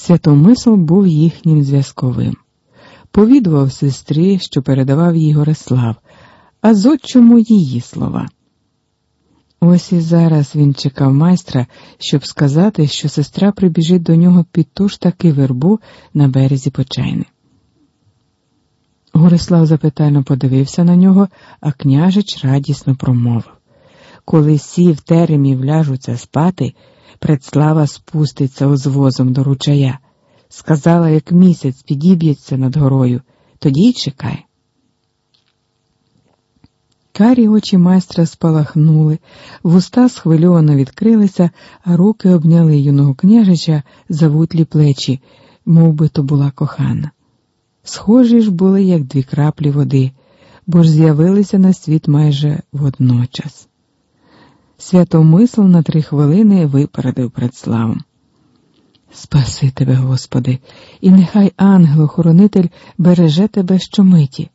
Святомисл був їхнім зв'язковим. Повідував сестрі, що передавав їй Горислав, а зодчому її слова. Ось і зараз він чекав майстра, щоб сказати, що сестра прибіжить до нього під ту ж таки вербу на березі почайни. Горислав запитально подивився на нього, а княжич радісно промовив Коли сі в теремі вляжуться спати, предслава спуститься озвозом до ручая. Сказала, як місяць підіб'ється над горою, тоді й чекай. Карі очі майстра спалахнули, вуста схвильовано відкрилися, а руки обняли юного княжича за вутлі плечі, мов би то була кохана. Схожі ж були, як дві краплі води, бо ж з'явилися на світ майже водночас. Святомисл на три хвилини випередив перед славом. Спаси тебе, Господи, і нехай ангел-охоронитель береже тебе щомиті.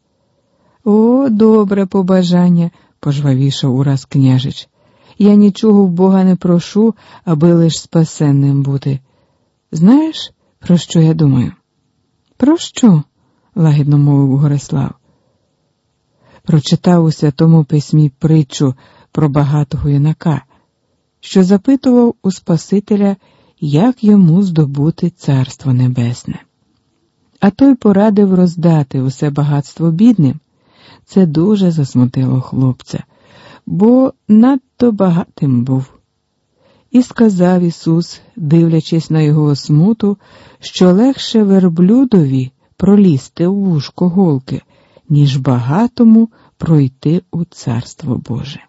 О, добре побажання, пожвавішав ураз княжич. Я нічого в Бога не прошу, аби лиш спасенним бути. Знаєш, про що я думаю? Про що? лагідно мовив Горислав. Прочитав у святому письмі притчу про багатого юнака, що запитував у Спасителя, як йому здобути Царство Небесне. А той порадив роздати усе багатство бідним. Це дуже засмутило хлопця, бо надто багатим був. І сказав Ісус, дивлячись на його осмуту, що легше верблюдові пролізти у вушко голки, ніж багатому пройти у Царство Боже.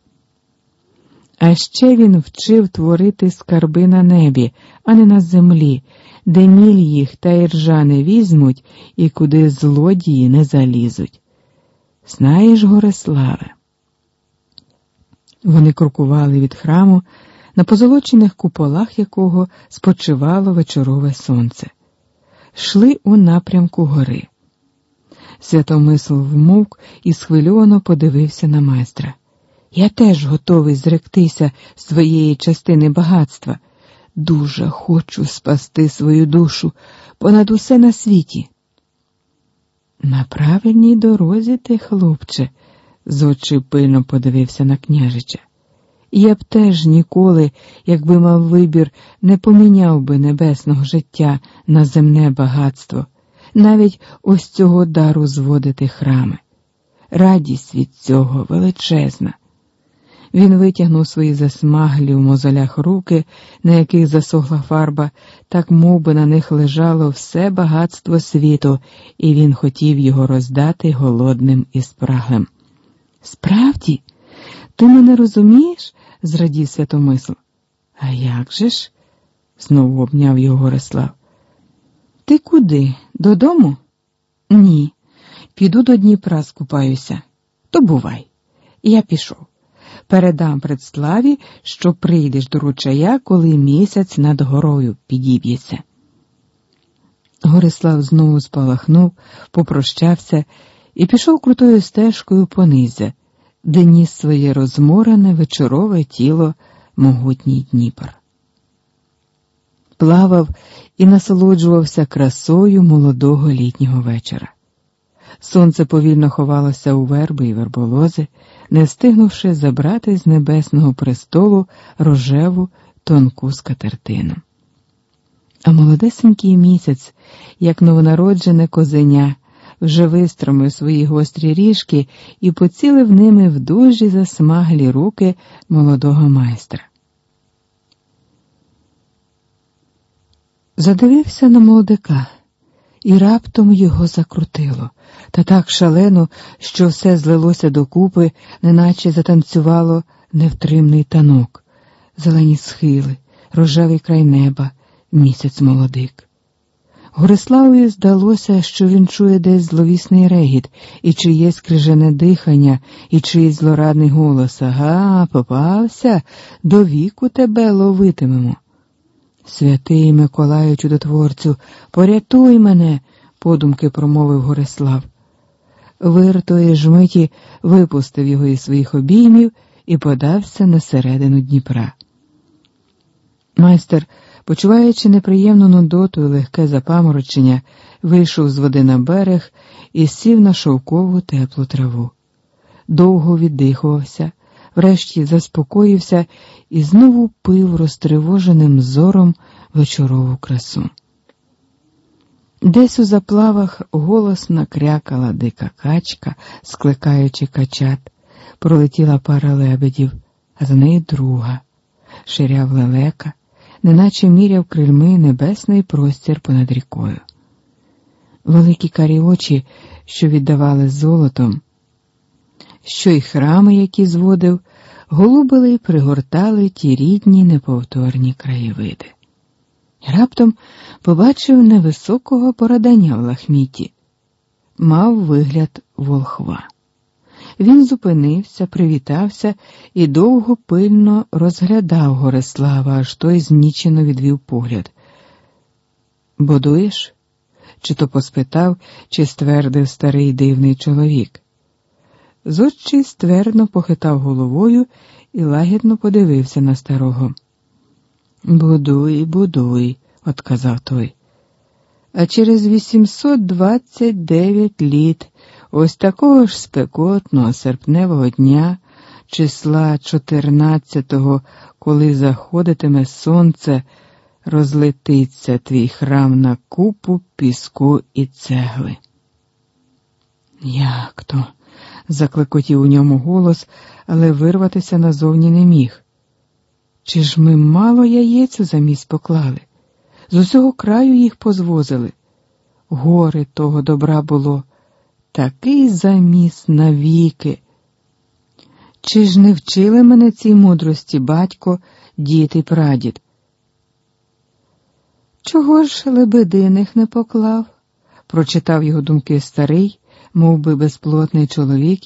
А ще він вчив творити скарби на небі, а не на землі, де міль їх та іржа не візьмуть і куди злодії не залізуть. Знаєш, Гориславе? Вони крокували від храму, на позолочених куполах якого спочивало вечорове сонце, шли у напрямку гори. Святомисл вмовк і схвильовано подивився на майстра. Я теж готовий зректися своєї частини багатства. Дуже хочу спасти свою душу понад усе на світі. На правильній дорозі ти, хлопче, з очі пильно подивився на княжича. Я б теж ніколи, якби мав вибір, не поміняв би небесного життя на земне багатство, навіть ось цього дару зводити храми. Радість від цього величезна. Він витягнув свої засмаглі в мозолях руки, на яких засохла фарба, так мов би на них лежало все багатство світу, і він хотів його роздати голодним і спраглим. Справді, ти мене розумієш? зрадів святомисл. А як же ж? знову обняв його Горислав. Ти куди? Додому? Ні. Піду до Дніпра скупаюся. То бувай. Я пішов передам предславі, що прийдеш до ручая, коли місяць над горою підіб'ється. Горислав знову спалахнув, попрощався і пішов крутою стежкою понизя, де ніс своє розморене вечорове тіло могутній Дніпр. Плавав і насолоджувався красою молодого літнього вечора. Сонце повільно ховалося у верби і верболози, не встигнувши забрати з небесного престолу рожеву тонку скатертину. А молодесенький місяць, як новонароджене козеня, вже вистромив свої гострі ріжки і поцілив ними в дужі засмаглі руки молодого майстра. Задивився на молодика і раптом його закрутило, та так шалено, що все злилося докупи, неначе затанцювало невтримний танок, зелені схили, рожевий край неба, місяць молодик. Гориславові здалося, що він чує десь зловісний регіт, і чиєсь крижане дихання, і чиїсь злорадний голос Ага, попався, до віку тебе ловитимемо. Святий Миколаю чудотворцю, порятуй мене, подумки промовив Горислав. Вир тої ж випустив його із своїх обіймів і подався на середину Дніпра. Майстер Почуваючи неприємну нудоту і легке запаморочення, вийшов з води на берег і сів на шовкову теплу траву. Довго віддихувався, врешті заспокоївся і знову пив розтривоженим зором вечорову красу. Десь у заплавах голосно крякала дика качка, скликаючи качат, пролетіла пара лебедів, а за нею друга, ширяв лелека, неначе міряв крильми небесний простір понад рікою. Великі карі очі, що віддавали золотом, що й храми, які зводив, голубили й пригортали ті рідні неповторні краєвиди. Раптом побачив невисокого порадання в лахміті, мав вигляд волхва. Він зупинився, привітався і довго пильно розглядав Горислава, аж той знічено відвів погляд. Бодуєш? Чи то поспитав, чи ствердив старий дивний чоловік. Зодчий ствердно похитав головою і лагідно подивився на старого. Будуй, будуй, отказав той. А через 829 літ ось такого ж спекотного серпневого дня, числа 14-го, коли заходитиме сонце, розлетиться твій храм на купу піску і цегли. Як то? Заклекотів у ньому голос, але вирватися назовні не міг. Чи ж ми мало яєць у заміс поклали? З усього краю їх позвозили. Гори того добра було, такий заміс навіки. Чи ж не вчили мене цій мудрості батько, дід і прадід? Чого ж лебединих не поклав? прочитав його думки старий, мов би безплотний чоловік,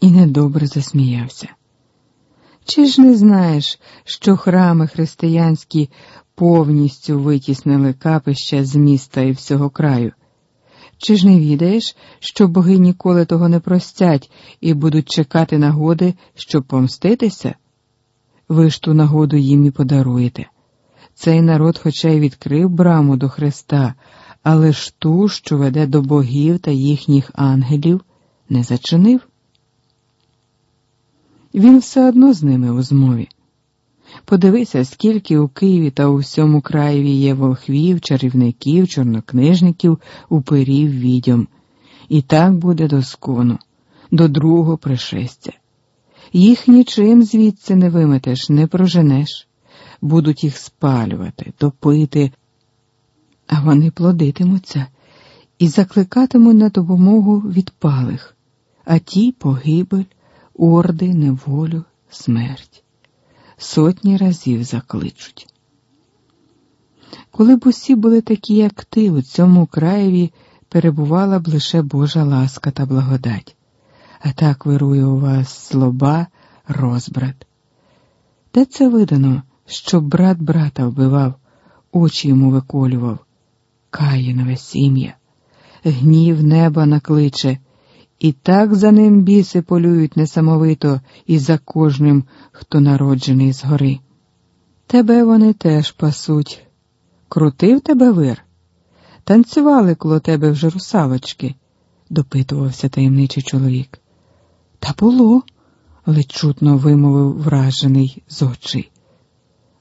і недобре засміявся. Чи ж не знаєш, що храми християнські повністю витіснили капища з міста і всього краю? Чи ж не відаєш, що боги ніколи того не простять і будуть чекати нагоди, щоб помститися? Ви ж ту нагоду їм і подаруєте. Цей народ, хоча й відкрив браму до Христа, але ж ту, що веде до богів та їхніх ангелів, не зачинив. Він все одно з ними у змові. Подивися, скільки у Києві та у всьому краєві є волхвів, чарівників, чорнокнижників, уперів відьом. І так буде до скону, до другого пришестя. Їх нічим звідси не виметеш, не проженеш, будуть їх спалювати, топити, вони плодитимуться і закликатимуть на допомогу відпалих, а ті погибель орди, неволю, смерть. Сотні разів закличуть. Коли б усі були такі, як ти, у цьому краєві перебувала б лише Божа ласка та благодать, а так вирує у вас злоба, розбрат. Де це видано, щоб брат брата вбивав, очі йому виколював, Каїнове сім'я, гнів неба накличе. І так за ним біси полюють несамовито і за кожним, хто народжений згори. Тебе вони теж пасуть. Крутив тебе вир? Танцювали коло тебе вже русалочки, допитувався таємничий чоловік. Та було, ледь чутно вимовив вражений з очі.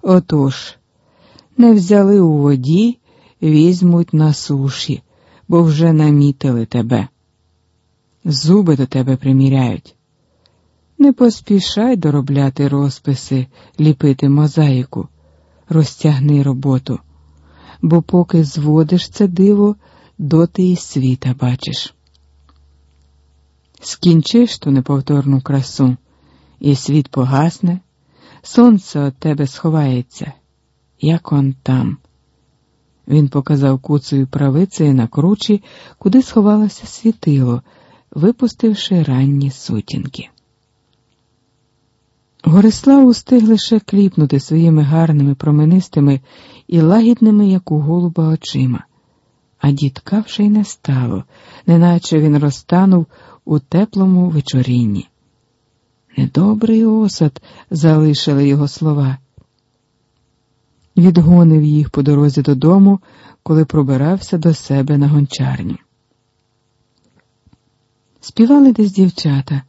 Отож, не взяли у воді, візьмуть на суші, бо вже намітили тебе зуби до тебе приміряють. Не поспішай доробляти розписи, ліпити мозаїку, розтягни роботу, бо поки зводиш це диво, доти і світа бачиш. Скінчиш ту неповторну красу, і світ погасне, сонце від тебе сховається, як он там. Він показав куцею правицею на кручі, куди сховалося світило випустивши ранні сутінки. Горислав устиг лише кліпнути своїми гарними променистими і лагідними, як у голуба, очима, а дітка вже й не стало, неначе він розтанув у теплому вечорінні. Недобрий осад залишили його слова. Відгонив їх по дорозі додому, коли пробирався до себе на гончарню. Співали десь дівчата,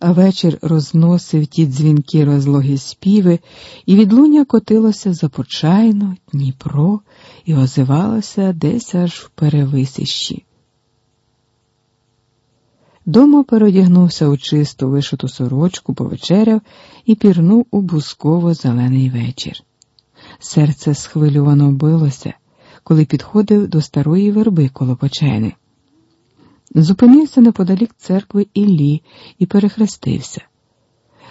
а вечір розносив ті дзвінки розлогі співи, і відлуння котилося за почайно, Дніпро і озивалося десь аж в перевисищі. Дома переодягнувся у чисту вишиту сорочку, повечеряв і пірнув у бусково зелений вечір. Серце схвильовано билося, коли підходив до старої верби коло почайни. Зупинився неподалік церкви Іллі і перехрестився.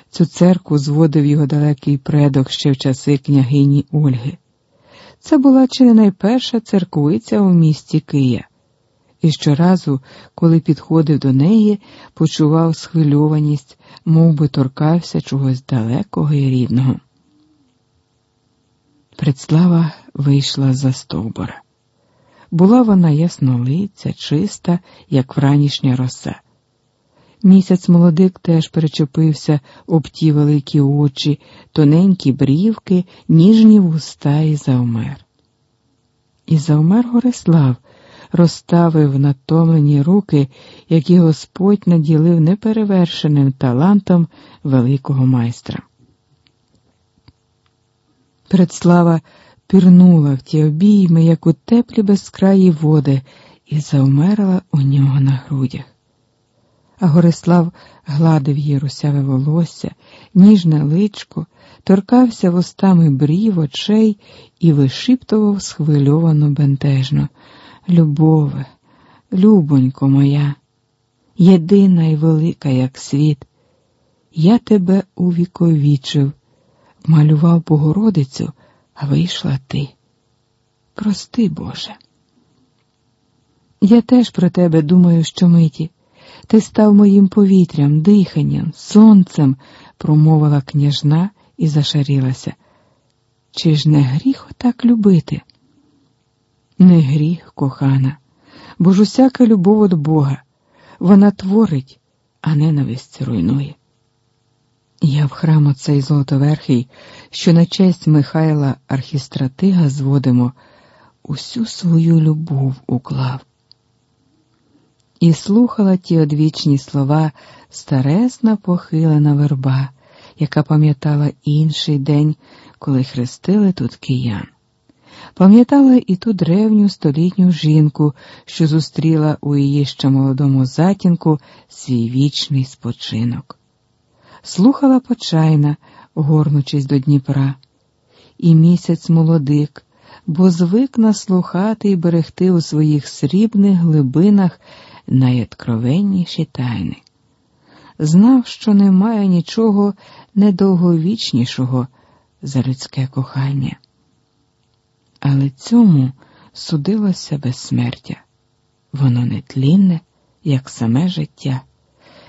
Цю церкву зводив його далекий предок ще в часи княгині Ольги. Це була чи не найперша церквиця у місті Кия, і щоразу, коли підходив до неї, почував схвильованість, мов би торкався чогось далекого і рідного. Предслава вийшла за стовбора. Була вона яснолиця, чиста, як вранішня роса. Місяць молодик теж перечепився об ті великі очі, тоненькі брівки, ніжні вуста і завмер. І завмер Горислав, розставив натомлені руки, які Господь наділив неперевершеним талантом великого майстра. Предслава пірнула в ті обійми, як у теплі безкраї води, і завмерла у нього на грудях. А Горислав гладив її русяве волосся, ніжне личко, торкався вустами брів, очей і вишиптував схвильовано бентежно. Любове, любонько моя, єдина і велика, як світ, я тебе увіковічив, малював Богородицю а вийшла ти. Прости, Боже. Я теж про тебе думаю, що миті. Ти став моїм повітрям, диханням, сонцем, промовила княжна і зашарілася. Чи ж не гріх отак любити? Не гріх, кохана, бо ж усяка любов від Бога, вона творить, а ненависть руйнує. Я в храм оцей Золотоверхий, що на честь Михайла Архістратига зводимо, усю свою любов уклав. І слухала ті одвічні слова старесна похилена верба, яка пам'ятала інший день, коли хрестили тут киян. Пам'ятала і ту древню столітню жінку, що зустріла у її ще молодому затінку свій вічний спочинок слухала почайна, горнучись до Дніпра, і місяць молодик, бо звик наслухати і берегти у своїх срібних глибинах найоткровенніші тайни. Знав, що немає нічого недовговічнішого за людське кохання. Але цьому судилося безсмертя, воно нетлінне, як саме життя.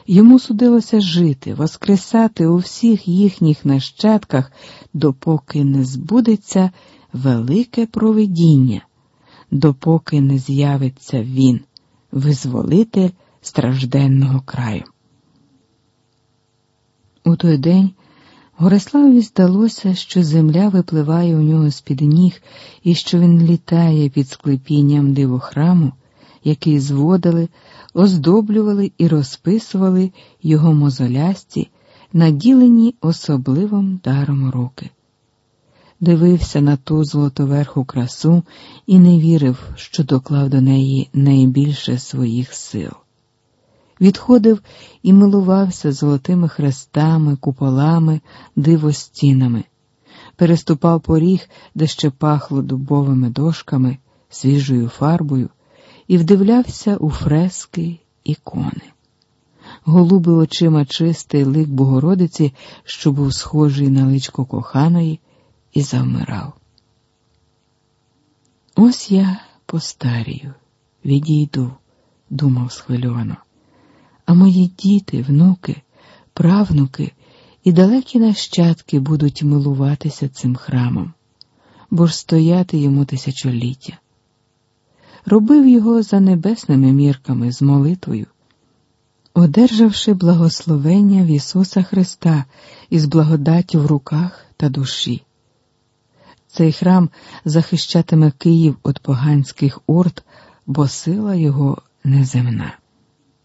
Йому судилося жити, воскресати у всіх їхніх нащадках, допоки не збудеться велике провидіння, допоки не з'явиться він, визволитель стражденного краю. У той день Гориславі здалося, що земля випливає у нього з під ніг і що він літає під склепінням дивохраму, який зводили оздоблювали і розписували його мозолясті, наділені особливим даром руки. Дивився на ту золотоверху красу і не вірив, що доклав до неї найбільше своїх сил. Відходив і милувався золотими хрестами, куполами, дивостінами, переступав поріг, де ще пахло дубовими дошками, свіжою фарбою і вдивлявся у фрески ікони. Голубив очима чистий лик Богородиці, що був схожий на личко коханої, і завмирав. Ось я постарію, відійду, думав схвильовано, а мої діти, внуки, правнуки і далекі нащадки будуть милуватися цим храмом, бо ж стояти йому тисячоліття робив його за небесними мірками з молитвою, одержавши благословення в Ісуса Христа із благодаттю в руках та душі. Цей храм захищатиме Київ від поганських орд, бо сила його неземна.